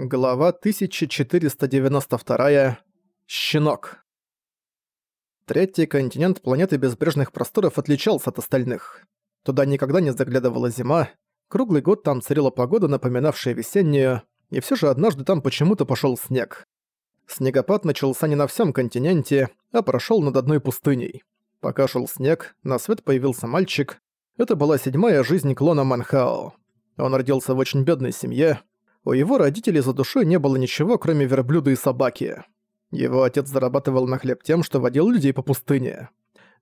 Глава 1492. Щенок. Третий континент планеты Безбрежных Просторов отличался от остальных. Туда никогда не заглядывала зима, круглый год там царила погода, напоминавшая весеннюю, и все же однажды там почему-то пошел снег. Снегопад начался не на всем континенте, а прошел над одной пустыней. Пока шел снег, на свет появился мальчик. Это была седьмая жизнь клона Манхао. Он родился в очень бедной семье, у его родителей за душой не было ничего, кроме верблюда и собаки. Его отец зарабатывал на хлеб тем, что водил людей по пустыне.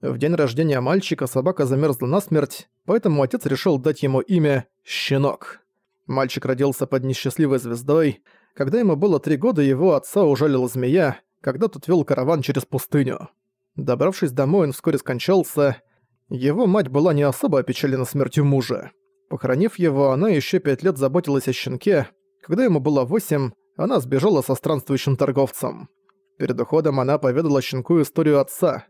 В день рождения мальчика собака замерзла насмерть, поэтому отец решил дать ему имя «Щенок». Мальчик родился под несчастливой звездой. Когда ему было три года, его отца ужалила змея, когда тот вел караван через пустыню. Добравшись домой, он вскоре скончался. Его мать была не особо опечалена смертью мужа. Похоронив его, она еще пять лет заботилась о щенке, когда ему было восемь, она сбежала со странствующим торговцем. Перед уходом она поведала щенку историю отца.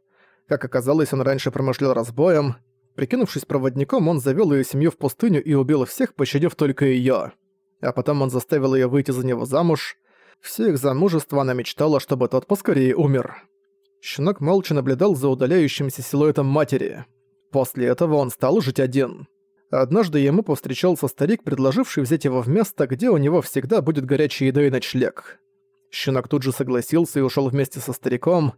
Как оказалось, он раньше промышлял разбоем. Прикинувшись проводником, он завёл её семью в пустыню и убил всех, пощадив только её. А потом он заставил её выйти за него замуж. Все их замужество она мечтала, чтобы тот поскорее умер. Щенок молча наблюдал за удаляющимся силуэтом матери. После этого он стал жить один. Однажды ему повстречался старик, предложивший взять его в место, где у него всегда будет горячая еда и ночлег. Щенок тут же согласился и ушел вместе со стариком.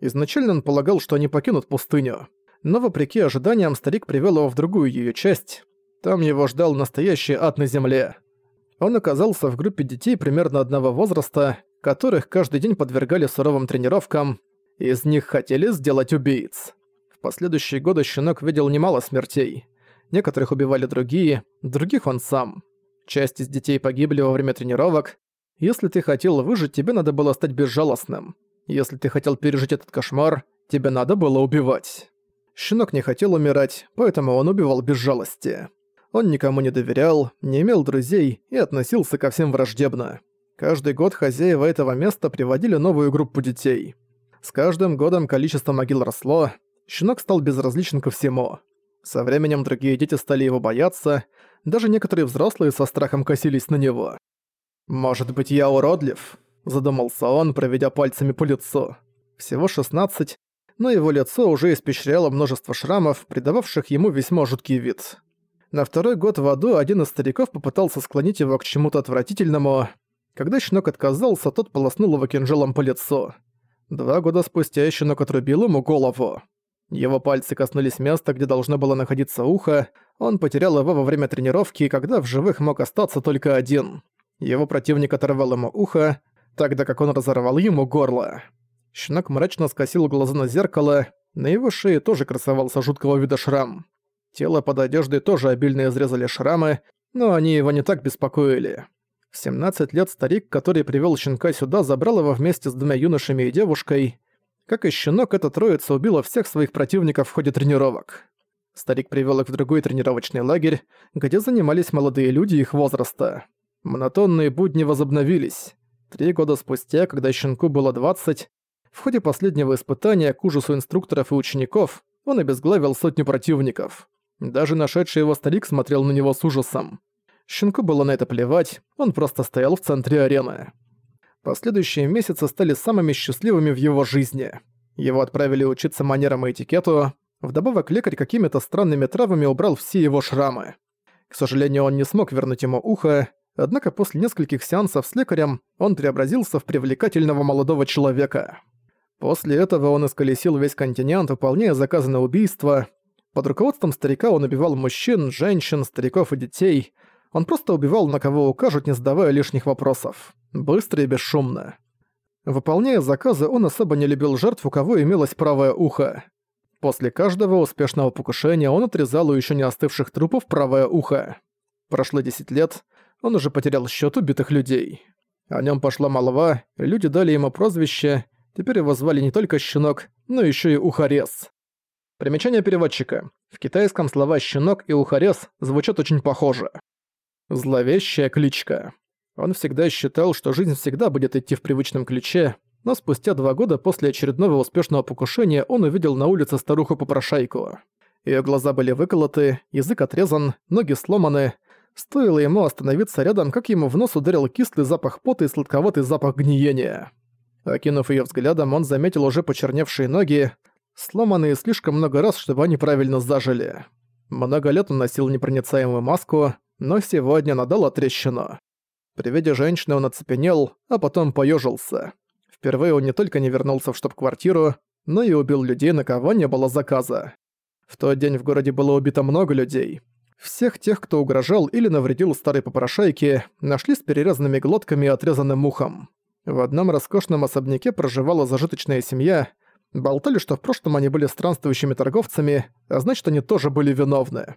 Изначально он полагал, что они покинут пустыню. Но вопреки ожиданиям старик привел его в другую ее часть. Там его ждал настоящий ад на земле. Он оказался в группе детей примерно одного возраста, которых каждый день подвергали суровым тренировкам. Из них хотели сделать убийц. В последующие годы щенок видел немало смертей некоторых убивали другие, других он сам. Часть из детей погибли во время тренировок. Если ты хотел выжить, тебе надо было стать безжалостным. Если ты хотел пережить этот кошмар, тебе надо было убивать. Щенок не хотел умирать, поэтому он убивал без жалости. Он никому не доверял, не имел друзей и относился ко всем враждебно. Каждый год хозяева этого места приводили новую группу детей. С каждым годом количество могил росло, щенок стал безразличен ко всему. Со временем другие дети стали его бояться, даже некоторые взрослые со страхом косились на него. «Может быть, я уродлив?» – задумался он, проведя пальцами по лицу. Всего 16, но его лицо уже испещряло множество шрамов, придававших ему весьма жуткий вид. На второй год в аду один из стариков попытался склонить его к чему-то отвратительному. Когда щенок отказался, тот полоснул его кинжалом по лицу. Два года спустя щенок отрубил ему голову. Его пальцы коснулись места, где должно было находиться ухо, он потерял его во время тренировки, когда в живых мог остаться только один. Его противник оторвал ему ухо, тогда как он разорвал ему горло. Щенок мрачно скосил глаза на зеркало, на его шее тоже красовался жуткого вида шрам. Тело под одеждой тоже обильно изрезали шрамы, но они его не так беспокоили. В 17 лет старик, который привел щенка сюда, забрал его вместе с двумя юношами и девушкой. Как и щенок, эта троица убила всех своих противников в ходе тренировок. Старик привел их в другой тренировочный лагерь, где занимались молодые люди их возраста. Монотонные будни возобновились. Три года спустя, когда щенку было 20, в ходе последнего испытания к ужасу инструкторов и учеников он обезглавил сотню противников. Даже нашедший его старик смотрел на него с ужасом. Щенку было на это плевать, он просто стоял в центре арены. Последующие месяцы стали самыми счастливыми в его жизни. Его отправили учиться манерам и этикету. Вдобавок лекарь какими-то странными травами убрал все его шрамы. К сожалению, он не смог вернуть ему ухо, однако после нескольких сеансов с лекарем он преобразился в привлекательного молодого человека. После этого он исколесил весь континент, выполняя заказы на убийство. Под руководством старика он убивал мужчин, женщин, стариков и детей. Он просто убивал на кого укажут, не задавая лишних вопросов. Быстро и бесшумно. Выполняя заказы, он особо не любил жертв, у кого имелось правое ухо. После каждого успешного покушения он отрезал у еще не остывших трупов правое ухо. Прошло 10 лет, он уже потерял счет убитых людей. О нем пошла молва, люди дали ему прозвище, теперь его звали не только «щенок», но еще и «ухорез». Примечание переводчика. В китайском слова «щенок» и «ухорез» звучат очень похоже. Зловещая кличка. Он всегда считал, что жизнь всегда будет идти в привычном ключе, но спустя два года после очередного успешного покушения он увидел на улице старуху-попрошайку. Её глаза были выколоты, язык отрезан, ноги сломаны, Стоило ему остановиться рядом, как ему в нос ударил кислый запах пота и сладковатый запах гниения. Окинув её взглядом, он заметил уже почерневшие ноги, сломанные слишком много раз, чтобы они правильно зажили. Много лет он носил непроницаемую маску, но сегодня она дала трещину. При виде женщины он оцепенел, а потом поёжился. Впервые он не только не вернулся в штаб-квартиру, но и убил людей, на кого не было заказа. В тот день в городе было убито много людей. Всех тех, кто угрожал или навредил старой попрошайке, нашли с перерезанными глотками и отрезанным ухом. В одном роскошном особняке проживала зажиточная семья. Болтали, что в прошлом они были странствующими торговцами, а значит, они тоже были виновны.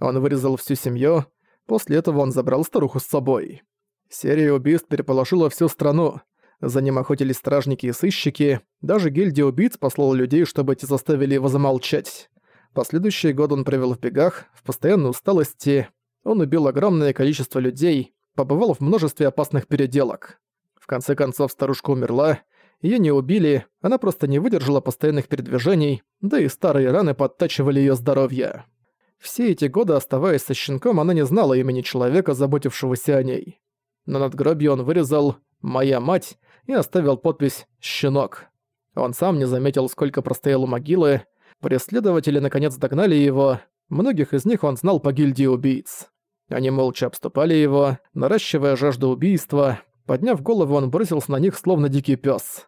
Он вырезал всю семью, после этого он забрал старуху с собой. Серия убийств переполошила всю страну. За ним охотились стражники и сыщики, даже гильдия убийц послала людей, чтобы эти заставили его замолчать. Последующие годы он провел в бегах, в постоянной усталости. Он убил огромное количество людей, побывал в множестве опасных переделок. В конце концов старушка умерла, ее не убили, она просто не выдержала постоянных передвижений, да и старые раны подтачивали ее здоровье. Все эти годы, оставаясь со щенком, она не знала имени человека, заботившегося о ней. На надгробье он вырезал «Моя мать» и оставил подпись «Щенок». Он сам не заметил, сколько простоял у могилы, Преследователи наконец догнали его, многих из них он знал по гильдии убийц. Они молча обступали его, наращивая жажду убийства. Подняв голову, он бросился на них, словно дикий пес.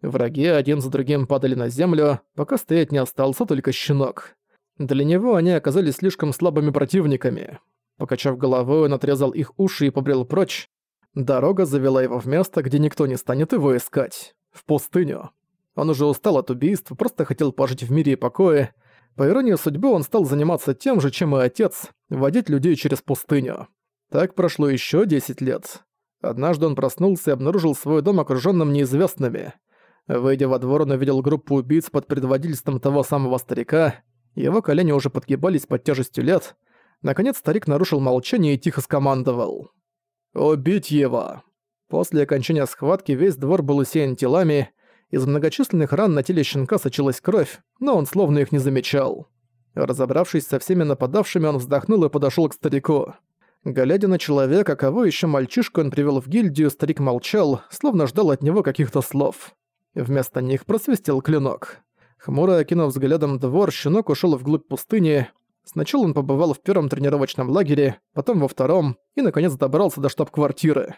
Враги один за другим падали на землю, пока стоять не остался только щенок. Для него они оказались слишком слабыми противниками. Покачав головой, он отрезал их уши и побрел прочь. Дорога завела его в место, где никто не станет его искать. В пустыню. Он уже устал от убийств, просто хотел пожить в мире и покое. По иронии судьбы он стал заниматься тем же, чем и отец, водить людей через пустыню. Так прошло еще 10 лет. Однажды он проснулся и обнаружил свой дом окружённым неизвестными. Выйдя во двор, он увидел группу убийц под предводительством того самого старика. Его колени уже подгибались под тяжестью лет. Наконец старик нарушил молчание и тихо скомандовал. «Убить его!» После окончания схватки весь двор был усеян телами, из многочисленных ран на теле щенка сочилась кровь, но он словно их не замечал. Разобравшись со всеми нападавшими, он вздохнул и подошёл к старику. Глядя на человека, кого ещё мальчишку он привёл в гильдию, старик молчал, словно ждал от него каких-то слов. Вместо них просвистел клинок. Хмуро окинув взглядом двор, щенок ушёл вглубь пустыни. Сначала он побывал в первом тренировочном лагере, потом во втором и, наконец, добрался до штаб-квартиры.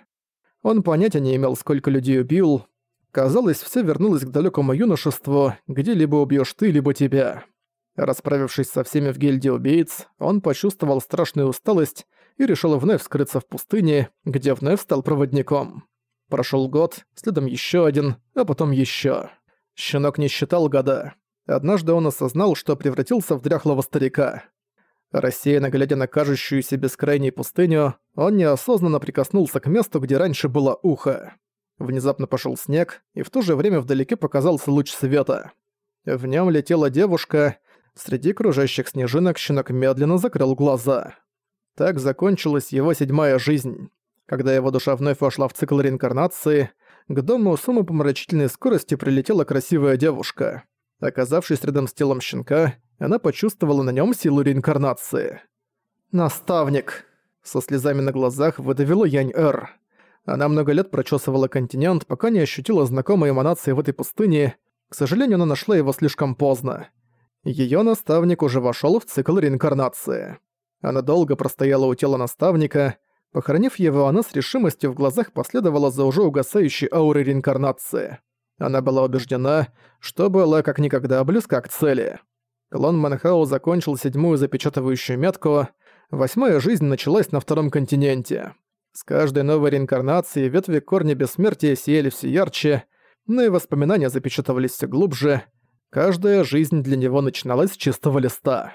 Он понятия не имел, сколько людей убил, Казалось, все вернулось к далекому юношеству, где либо убьешь ты, либо тебя. Расправившись со всеми в гильдии убийц, он почувствовал страшную усталость и решил вновь скрыться в пустыне, где вновь стал проводником. Прошел год, следом еще один, а потом еще. Щенок не считал года. Однажды он осознал, что превратился в дряхлого старика. Рассеянно глядя на кажущуюся бескрайней пустыню, он неосознанно прикоснулся к месту, где раньше было ухо. Внезапно пошел снег, и в то же время вдалеке показался луч света. В нем летела девушка. Среди кружащих снежинок щенок медленно закрыл глаза. Так закончилась его седьмая жизнь. Когда его душа вновь вошла в цикл реинкарнации, к дому с умопомрачительной скоростью прилетела красивая девушка. Оказавшись рядом с телом щенка, она почувствовала на нем силу реинкарнации. «Наставник!» Со слезами на глазах выдавила Янь-Эр. Она много лет прочесывала континент, пока не ощутила знакомые эманации в этой пустыне. К сожалению, она нашла его слишком поздно. Её наставник уже вошёл в цикл реинкарнации. Она долго простояла у тела наставника. Похоронив его, она с решимостью в глазах последовала за уже угасающей аурой реинкарнации. Она была убеждена, что была как никогда близка к цели. Клон Манхау закончил седьмую запечатывающую метку, восьмая жизнь началась на втором континенте. С каждой новой реинкарнацией ветви корня бессмертия сияли все ярче, но и воспоминания запечатывались все глубже. Каждая жизнь для него начиналась с чистого листа.